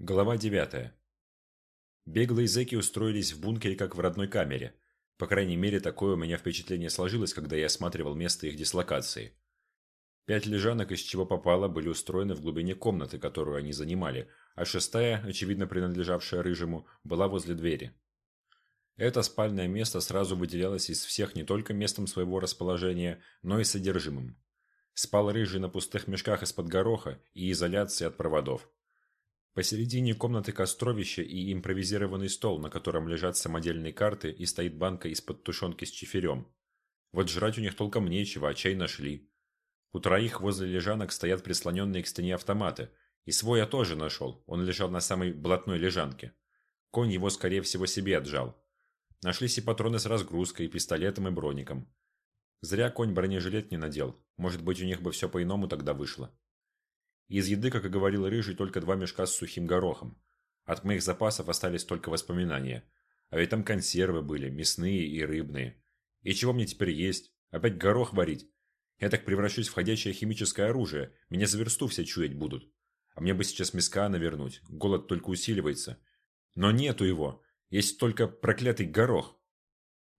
Глава 9. Беглые зэки устроились в бункере как в родной камере. По крайней мере, такое у меня впечатление сложилось, когда я осматривал место их дислокации. Пять лежанок, из чего попало, были устроены в глубине комнаты, которую они занимали, а шестая, очевидно принадлежавшая Рыжему, была возле двери. Это спальное место сразу выделялось из всех не только местом своего расположения, но и содержимым. Спал Рыжий на пустых мешках из-под гороха и изоляции от проводов. Посередине комнаты костровище и импровизированный стол, на котором лежат самодельные карты и стоит банка из-под тушенки с чиферем. Вот жрать у них толком нечего, а чай нашли. У троих возле лежанок стоят прислоненные к стене автоматы. И свой я тоже нашел, он лежал на самой блатной лежанке. Конь его, скорее всего, себе отжал. Нашлись и патроны с разгрузкой, пистолетом и броником. Зря конь бронежилет не надел. Может быть, у них бы все по-иному тогда вышло. Из еды, как и говорил Рыжий, только два мешка с сухим горохом. От моих запасов остались только воспоминания. А ведь там консервы были, мясные и рыбные. И чего мне теперь есть? Опять горох варить? Я так превращусь в ходячее химическое оружие. Меня за версту все чуять будут. А мне бы сейчас мяска навернуть. Голод только усиливается. Но нету его. Есть только проклятый горох.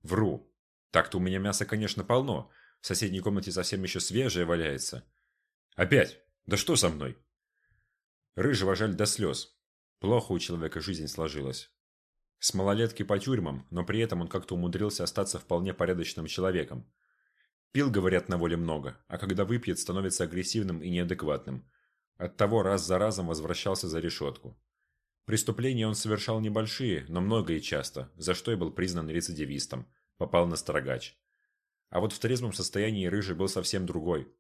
Вру. Так-то у меня мяса, конечно, полно. В соседней комнате совсем еще свежее валяется. Опять. Да что со мной? Рыжего жаль до слез. Плохо у человека жизнь сложилась. С малолетки по тюрьмам, но при этом он как-то умудрился остаться вполне порядочным человеком. Пил, говорят, на воле много, а когда выпьет, становится агрессивным и неадекватным. Оттого раз за разом возвращался за решетку. Преступления он совершал небольшие, но много и часто, за что и был признан рецидивистом, попал на строгач. А вот в трезвом состоянии Рыжий был совсем другой.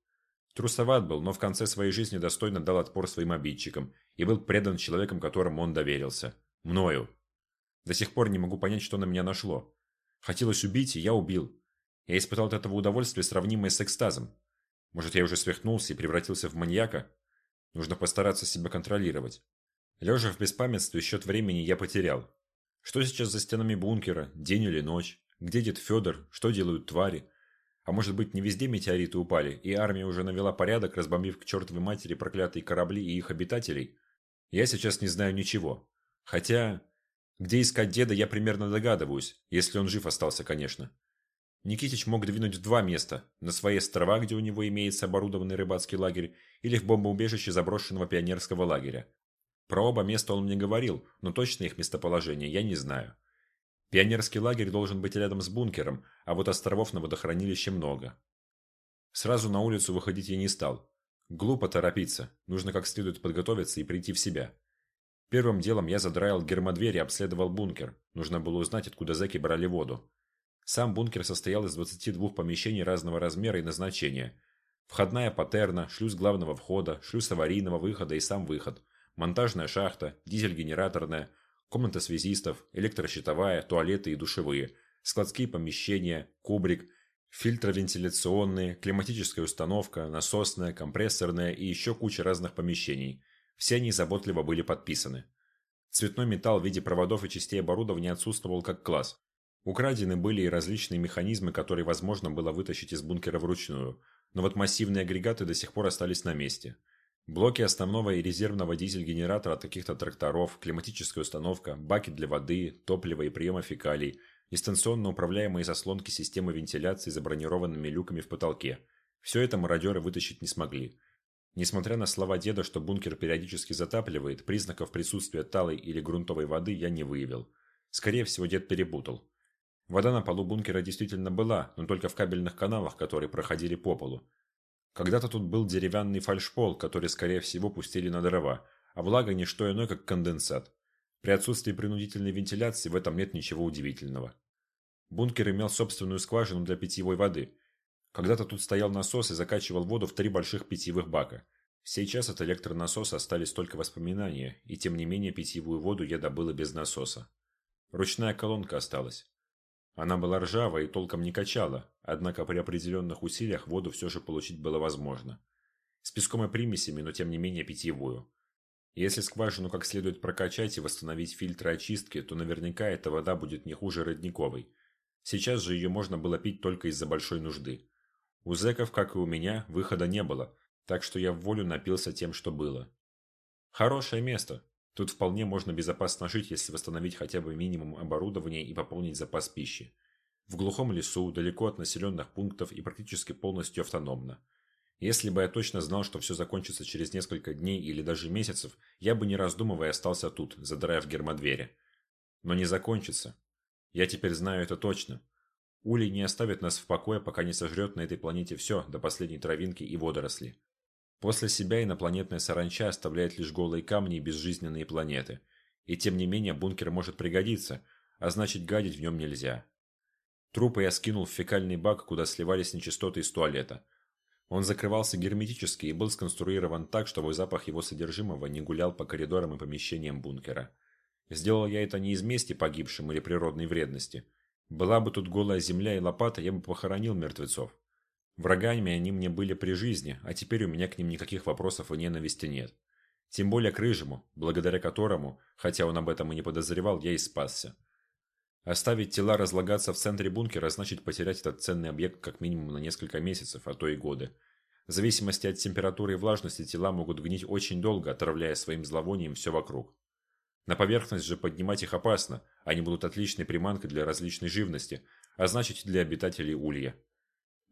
Трусоват был, но в конце своей жизни достойно дал отпор своим обидчикам и был предан человеком, которому он доверился. Мною. До сих пор не могу понять, что на меня нашло. Хотелось убить, и я убил. Я испытал от этого удовольствие, сравнимое с экстазом. Может, я уже свихнулся и превратился в маньяка? Нужно постараться себя контролировать. Лежа в беспамятстве, счет времени я потерял. Что сейчас за стенами бункера? День или ночь? Где дед Федор? Что делают твари? А может быть, не везде метеориты упали, и армия уже навела порядок, разбомбив к чертовой матери проклятые корабли и их обитателей? Я сейчас не знаю ничего. Хотя, где искать деда, я примерно догадываюсь, если он жив остался, конечно. Никитич мог двинуть в два места, на свои острова, где у него имеется оборудованный рыбацкий лагерь, или в бомбоубежище заброшенного пионерского лагеря. Про оба места он мне говорил, но точно их местоположение я не знаю. Пионерский лагерь должен быть рядом с бункером, а вот островов на водохранилище много. Сразу на улицу выходить я не стал. Глупо торопиться, нужно как следует подготовиться и прийти в себя. Первым делом я задраил гермодверь и обследовал бункер. Нужно было узнать, откуда зэки брали воду. Сам бункер состоял из 22 помещений разного размера и назначения. Входная патерна, шлюз главного входа, шлюз аварийного выхода и сам выход, монтажная шахта, дизель-генераторная, комната связистов, электрощитовая, туалеты и душевые, складские помещения, кубрик, фильтровентиляционные, климатическая установка, насосная, компрессорная и еще куча разных помещений. Все они заботливо были подписаны. Цветной металл в виде проводов и частей оборудования отсутствовал как класс. Украдены были и различные механизмы, которые возможно было вытащить из бункера вручную, но вот массивные агрегаты до сих пор остались на месте – Блоки основного и резервного дизель-генератора от каких-то тракторов, климатическая установка, баки для воды, топлива и приема фекалий, дистанционно управляемые заслонки системы вентиляции за бронированными люками в потолке. Все это мародеры вытащить не смогли. Несмотря на слова деда, что бункер периодически затапливает, признаков присутствия талой или грунтовой воды я не выявил. Скорее всего, дед перепутал. Вода на полу бункера действительно была, но только в кабельных каналах, которые проходили по полу. Когда-то тут был деревянный фальшпол, который, скорее всего, пустили на дрова, а влага не что иное, как конденсат. При отсутствии принудительной вентиляции в этом нет ничего удивительного. Бункер имел собственную скважину для питьевой воды. Когда-то тут стоял насос и закачивал воду в три больших питьевых бака. Сейчас от электронасоса остались только воспоминания, и тем не менее питьевую воду я добыла без насоса. Ручная колонка осталась. Она была ржавая и толком не качала, однако при определенных усилиях воду все же получить было возможно. С песком и примесями, но тем не менее питьевую. Если скважину как следует прокачать и восстановить фильтры очистки, то наверняка эта вода будет не хуже родниковой. Сейчас же ее можно было пить только из-за большой нужды. У зэков, как и у меня, выхода не было, так что я в волю напился тем, что было. Хорошее место. Тут вполне можно безопасно жить, если восстановить хотя бы минимум оборудования и пополнить запас пищи. В глухом лесу, далеко от населенных пунктов и практически полностью автономно. Если бы я точно знал, что все закончится через несколько дней или даже месяцев, я бы не раздумывая остался тут, задрая в гермодвери. Но не закончится. Я теперь знаю это точно. Улей не оставит нас в покое, пока не сожрет на этой планете все, до последней травинки и водоросли. После себя инопланетная саранча оставляет лишь голые камни и безжизненные планеты. И тем не менее бункер может пригодиться, а значит гадить в нем нельзя. Трупы я скинул в фекальный бак, куда сливались нечистоты из туалета. Он закрывался герметически и был сконструирован так, чтобы запах его содержимого не гулял по коридорам и помещениям бункера. Сделал я это не из мести погибшим или природной вредности. Была бы тут голая земля и лопата, я бы похоронил мертвецов. Врагами они мне были при жизни, а теперь у меня к ним никаких вопросов и ненависти нет. Тем более к Рыжему, благодаря которому, хотя он об этом и не подозревал, я и спасся. Оставить тела разлагаться в центре бункера значит потерять этот ценный объект как минимум на несколько месяцев, а то и годы. В зависимости от температуры и влажности тела могут гнить очень долго, отравляя своим зловонием все вокруг. На поверхность же поднимать их опасно, они будут отличной приманкой для различной живности, а значит и для обитателей улья.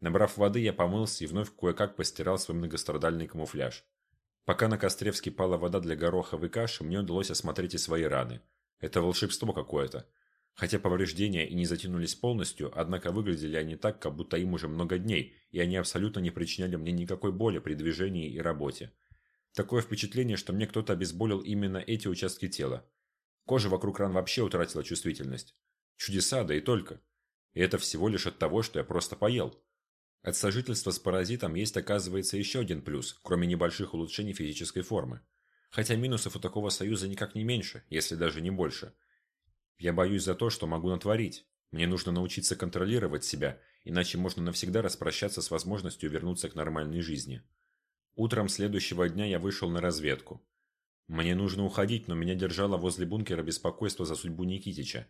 Набрав воды, я помылся и вновь кое-как постирал свой многострадальный камуфляж. Пока на костре вскипала вода для гороховой каши, мне удалось осмотреть и свои раны. Это волшебство какое-то. Хотя повреждения и не затянулись полностью, однако выглядели они так, как будто им уже много дней, и они абсолютно не причиняли мне никакой боли при движении и работе. Такое впечатление, что мне кто-то обезболил именно эти участки тела. Кожа вокруг ран вообще утратила чувствительность. Чудеса, да и только. И это всего лишь от того, что я просто поел. От сожительства с паразитом есть, оказывается, еще один плюс, кроме небольших улучшений физической формы. Хотя минусов у такого союза никак не меньше, если даже не больше – я боюсь за то, что могу натворить. Мне нужно научиться контролировать себя, иначе можно навсегда распрощаться с возможностью вернуться к нормальной жизни. Утром следующего дня я вышел на разведку. Мне нужно уходить, но меня держало возле бункера беспокойство за судьбу Никитича.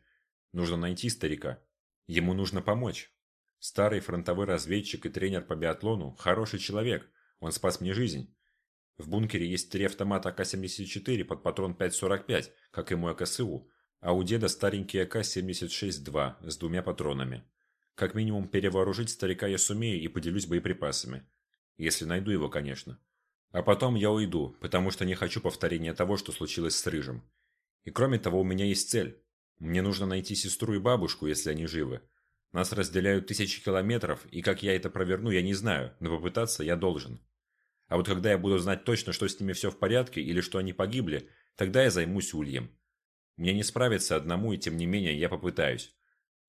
Нужно найти старика. Ему нужно помочь. Старый фронтовой разведчик и тренер по биатлону – хороший человек. Он спас мне жизнь. В бункере есть три автомата АК-74 под патрон 5.45, как и мой АКСУ, а у деда старенький АК-76-2 с двумя патронами. Как минимум перевооружить старика я сумею и поделюсь боеприпасами. Если найду его, конечно. А потом я уйду, потому что не хочу повторения того, что случилось с Рыжим. И кроме того, у меня есть цель. Мне нужно найти сестру и бабушку, если они живы. Нас разделяют тысячи километров, и как я это проверну, я не знаю, но попытаться я должен. А вот когда я буду знать точно, что с ними все в порядке или что они погибли, тогда я займусь ульем. Мне не справиться одному, и тем не менее я попытаюсь.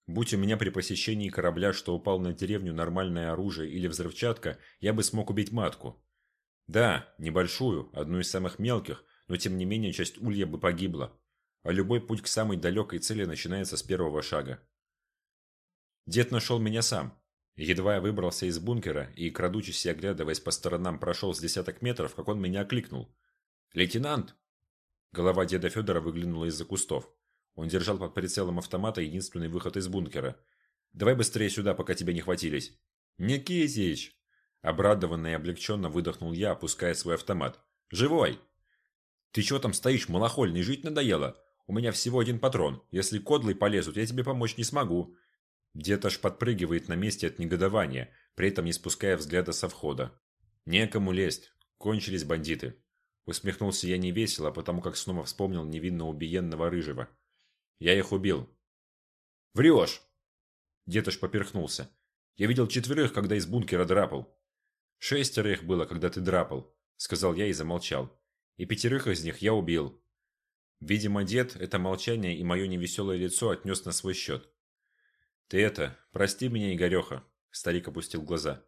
Будь у меня при посещении корабля, что упал на деревню нормальное оружие или взрывчатка, я бы смог убить матку. Да, небольшую, одну из самых мелких, но тем не менее часть улья бы погибла. А любой путь к самой далекой цели начинается с первого шага. Дед нашел меня сам. Едва я выбрался из бункера и, крадучись и оглядываясь по сторонам, прошел с десяток метров, как он меня окликнул. «Лейтенант!» Голова деда Федора выглянула из-за кустов. Он держал под прицелом автомата единственный выход из бункера. «Давай быстрее сюда, пока тебя не хватились». «Никитич!» Обрадованно и облегченно выдохнул я, опуская свой автомат. «Живой!» «Ты чего там стоишь, малохольный, жить надоело? У меня всего один патрон. Если кодлы полезут, я тебе помочь не смогу». Дед аж подпрыгивает на месте от негодования, при этом не спуская взгляда со входа. «Некому лезть. Кончились бандиты. Усмехнулся я невесело, потому как снова вспомнил невинно убиенного рыжего. Я их убил. Врешь! Детош поперхнулся. Я видел четверых, когда из бункера драпал. Шестеро их было, когда ты драпал, сказал я и замолчал. И пятерых из них я убил. Видимо, дед это молчание и мое невеселое лицо отнес на свой счет. «Ты это, прости меня, Игореха», – старик опустил глаза.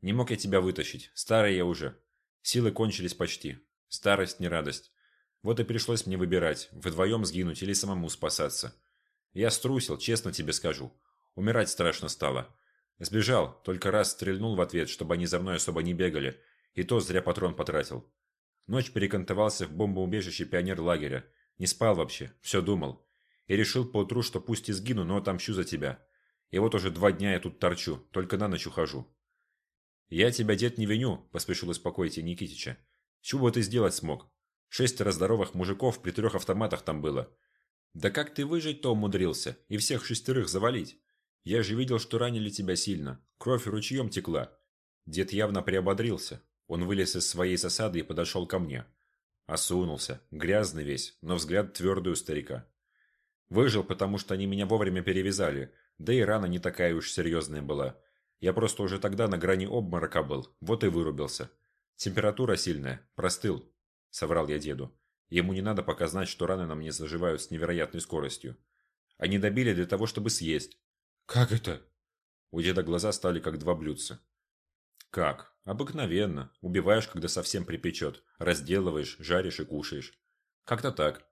«Не мог я тебя вытащить, старый я уже. Силы кончились почти. Старость не радость. Вот и пришлось мне выбирать, вдвоем сгинуть или самому спасаться. Я струсил, честно тебе скажу. Умирать страшно стало. Сбежал, только раз стрельнул в ответ, чтобы они за мной особо не бегали, и то зря патрон потратил. Ночь перекантовался в бомбоубежище пионер-лагеря. Не спал вообще, все думал. И решил поутру, что пусть и сгину, но отомщу за тебя. И вот уже два дня я тут торчу, только на ночь ухожу. «Я тебя, дед, не виню», – поспешил успокоить Никитича. Чего бы ты сделать смог? Шестеро здоровых мужиков при трех автоматах там было. Да как ты выжить-то умудрился и всех шестерых завалить? Я же видел, что ранили тебя сильно. Кровь ручьем текла. Дед явно приободрился. Он вылез из своей засады и подошел ко мне. Осунулся, грязный весь, но взгляд твердый у старика. Выжил, потому что они меня вовремя перевязали, да и рана не такая уж серьезная была. Я просто уже тогда на грани обморока был, вот и вырубился. Температура сильная, простыл, соврал я деду. Ему не надо пока знать, что раны на мне заживают с невероятной скоростью. Они добили для того, чтобы съесть. Как это? У деда глаза стали как два блюдца. Как? Обыкновенно. Убиваешь, когда совсем припечет. Разделываешь, жаришь и кушаешь. Как-то так.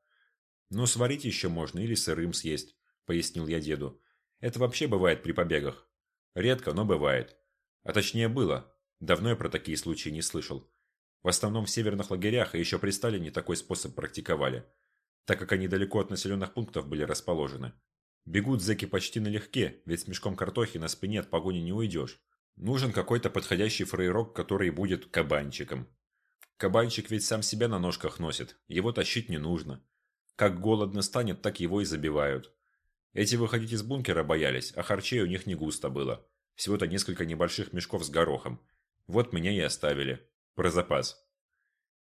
Но сварить еще можно или сырым съесть, пояснил я деду. Это вообще бывает при побегах. Редко, но бывает. А точнее было. Давно я про такие случаи не слышал. В основном в северных лагерях и еще при Сталине такой способ практиковали, так как они далеко от населенных пунктов были расположены. Бегут зэки почти налегке, ведь с мешком картохи на спине от погони не уйдешь. Нужен какой-то подходящий фрейрок, который будет кабанчиком. Кабанчик ведь сам себя на ножках носит, его тащить не нужно. Как голодно станет, так его и забивают. Эти выходить из бункера боялись, а харчей у них не густо было. Всего-то несколько небольших мешков с горохом. Вот меня и оставили. Про запас.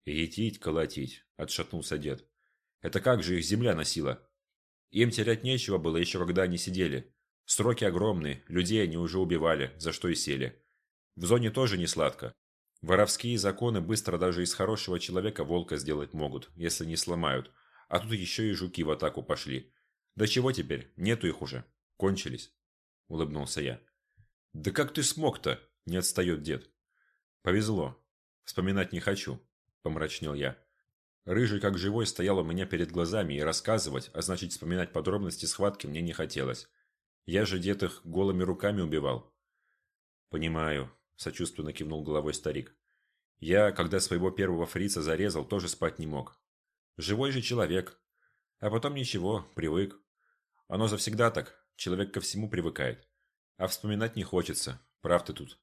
«Етить, колотить», – отшатнулся дед. «Это как же их земля носила? Им терять нечего было еще когда они сидели. Сроки огромные, людей они уже убивали, за что и сели. В зоне тоже не сладко. Воровские законы быстро даже из хорошего человека волка сделать могут, если не сломают. А тут еще и жуки в атаку пошли. Да чего теперь? Нету их уже. Кончились. Улыбнулся я. Да как ты смог-то? Не отстает дед. Повезло. Вспоминать не хочу. Помрачнел я. Рыжий как живой стоял у меня перед глазами, и рассказывать, а значит вспоминать подробности схватки мне не хотелось. Я же дед их голыми руками убивал. Понимаю, сочувственно кивнул головой старик. Я, когда своего первого фрица зарезал, тоже спать не мог. Живой же человек. А потом ничего, привык. Оно завсегда так, человек ко всему привыкает. А вспоминать не хочется, прав ты тут.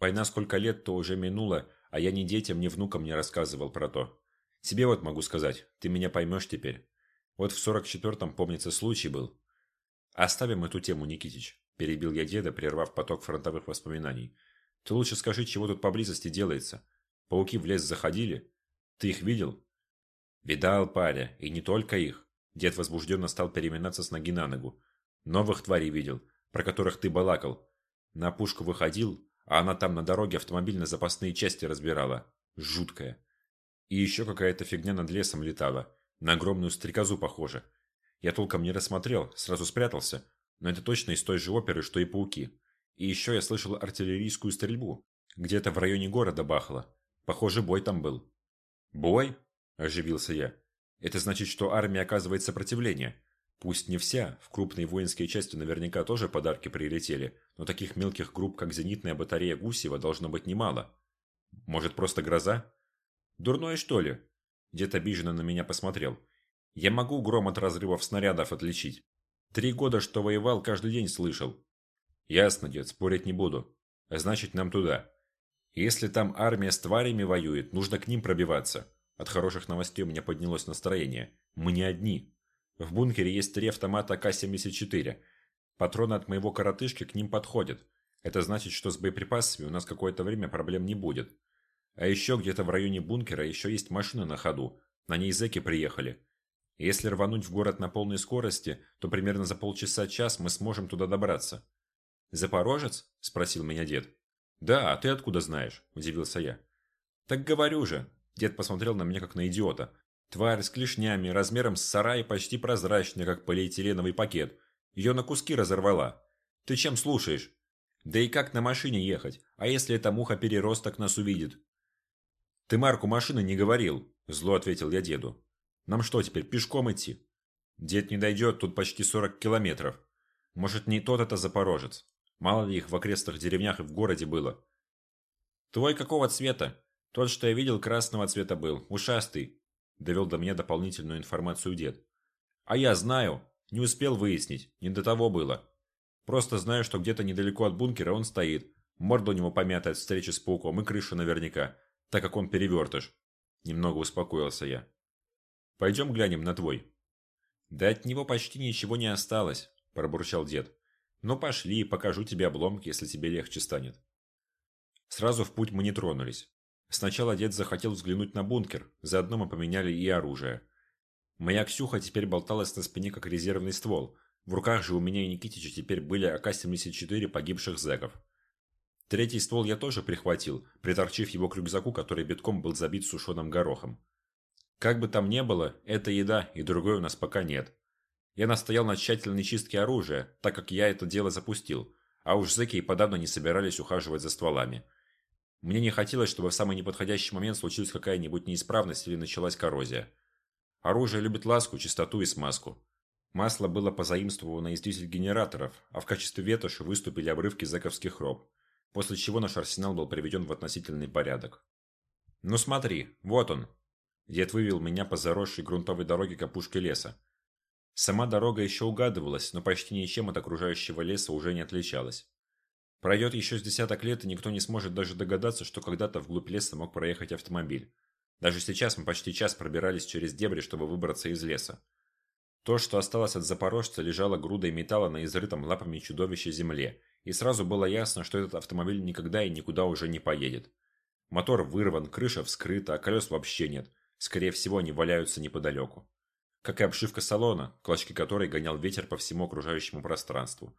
Война сколько лет, то уже минуло, а я ни детям, ни внукам не рассказывал про то. Тебе вот могу сказать, ты меня поймешь теперь. Вот в сорок четвертом, помнится, случай был. Оставим эту тему, Никитич, перебил я деда, прервав поток фронтовых воспоминаний. Ты лучше скажи, чего тут поблизости делается. Пауки в лес заходили? Ты их видел? Видал, паря, и не только их. Дед возбужденно стал переминаться с ноги на ногу. Новых тварей видел, про которых ты балакал. На пушку выходил, а она там на дороге автомобильно-запасные части разбирала. Жуткая. И еще какая-то фигня над лесом летала. На огромную стрекозу похоже. Я толком не рассмотрел, сразу спрятался. Но это точно из той же оперы, что и пауки. И еще я слышал артиллерийскую стрельбу. Где-то в районе города бахало. Похоже, бой там был. «Бой?» – оживился я. «Это значит, что армия оказывает сопротивление. Пусть не вся, в крупные воинские части наверняка тоже подарки прилетели, но таких мелких групп, как зенитная батарея Гусева, должно быть немало. Может, просто гроза? Дурное, что ли? Дед обиженно на меня посмотрел. Я могу гром от разрывов снарядов отличить. Три года, что воевал, каждый день слышал. Ясно, дед, спорить не буду. А значит, нам туда. Если там армия с тварями воюет, нужно к ним пробиваться. От хороших новостей у меня поднялось настроение. Мы не одни. В бункере есть три автомата К-74. Патроны от моего коротышки к ним подходят. Это значит, что с боеприпасами у нас какое-то время проблем не будет. А еще где-то в районе бункера еще есть машина на ходу. На ней зэки приехали. Если рвануть в город на полной скорости, то примерно за полчаса-час мы сможем туда добраться. «Запорожец?» – спросил меня дед. «Да, а ты откуда знаешь?» – удивился я. «Так говорю же». Дед посмотрел на меня как на идиота. Тварь с клешнями, размером с сарай, почти прозрачная, как полиэтиленовый пакет. Ее на куски разорвала. Ты чем слушаешь? Да и как на машине ехать? А если эта муха-переросток нас увидит? «Ты марку машины не говорил», – зло ответил я деду. «Нам что, теперь пешком идти?» «Дед не дойдет, тут почти 40 километров. Может, не тот это запорожец? Мало ли их в окрестных деревнях и в городе было». «Твой какого цвета?» «Тот, что я видел, красного цвета был, ушастый», – довел до меня дополнительную информацию дед. «А я знаю, не успел выяснить, не до того было. Просто знаю, что где-то недалеко от бункера он стоит, морда у него помятая от встречи с пауком и крыша наверняка, так как он перевертыш. Немного успокоился я. Пойдем глянем на твой». «Да от него почти ничего не осталось», – пробурчал дед. «Ну пошли, покажу тебе обломки, если тебе легче станет». Сразу в путь мы не тронулись. Сначала дед захотел взглянуть на бункер, заодно мы поменяли и оружие. Моя Ксюха теперь болталась на спине, как резервный ствол. В руках же у меня и Никитича теперь были АК-74 погибших зэков. Третий ствол я тоже прихватил, приторчив его к рюкзаку, который битком был забит сушеным горохом. Как бы там ни было, это еда, и другой у нас пока нет. Я настоял на тщательной чистке оружия, так как я это дело запустил, а уж зэки и подавно не собирались ухаживать за стволами. Мне не хотелось, чтобы в самый неподходящий момент случилась какая-нибудь неисправность или началась коррозия. Оружие любит ласку, чистоту и смазку. Масло было позаимствовано из дизель-генераторов, а в качестве ветоши выступили обрывки зэковских роб, после чего наш арсенал был приведен в относительный порядок. «Ну смотри, вот он!» Дед вывел меня по заросшей грунтовой дороге к опушке леса. Сама дорога еще угадывалась, но почти ничем от окружающего леса уже не отличалась. Пройдет еще с десяток лет, и никто не сможет даже догадаться, что когда-то вглубь леса мог проехать автомобиль. Даже сейчас мы почти час пробирались через дебри, чтобы выбраться из леса. То, что осталось от запорожца, лежало грудой металла на изрытом лапами чудовища земле, и сразу было ясно, что этот автомобиль никогда и никуда уже не поедет. Мотор вырван, крыша вскрыта, а колес вообще нет. Скорее всего, они валяются неподалеку. Как и обшивка салона, клочки которой гонял ветер по всему окружающему пространству.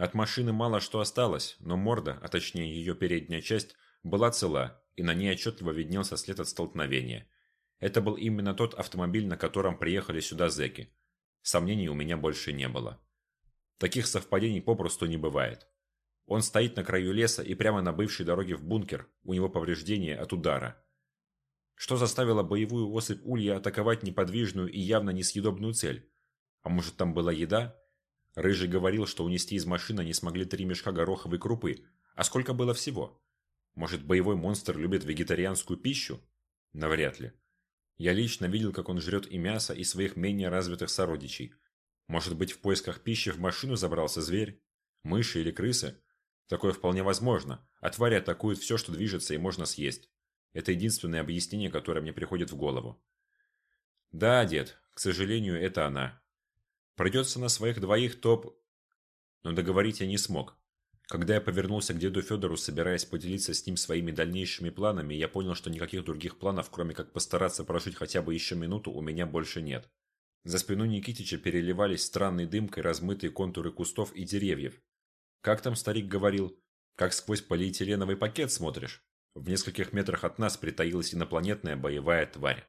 От машины мало что осталось, но морда, а точнее ее передняя часть, была цела, и на ней отчетливо виднелся след от столкновения. Это был именно тот автомобиль, на котором приехали сюда зэки. Сомнений у меня больше не было. Таких совпадений попросту не бывает. Он стоит на краю леса и прямо на бывшей дороге в бункер, у него повреждение от удара. Что заставило боевую особь Улья атаковать неподвижную и явно несъедобную цель? А может там была еда? Рыжий говорил, что унести из машины не смогли три мешка гороховой крупы. А сколько было всего? Может, боевой монстр любит вегетарианскую пищу? Навряд ли. Я лично видел, как он жрет и мясо, и своих менее развитых сородичей. Может быть, в поисках пищи в машину забрался зверь? Мыши или крысы? Такое вполне возможно, а твари атакуют все, что движется, и можно съесть. Это единственное объяснение, которое мне приходит в голову. Да, дед, к сожалению, это она. Придется на своих двоих топ... Но договорить я не смог. Когда я повернулся к деду Федору, собираясь поделиться с ним своими дальнейшими планами, я понял, что никаких других планов, кроме как постараться прожить хотя бы еще минуту, у меня больше нет. За спиной Никитича переливались странной дымкой размытые контуры кустов и деревьев. Как там старик говорил? Как сквозь полиэтиленовый пакет смотришь? В нескольких метрах от нас притаилась инопланетная боевая тварь.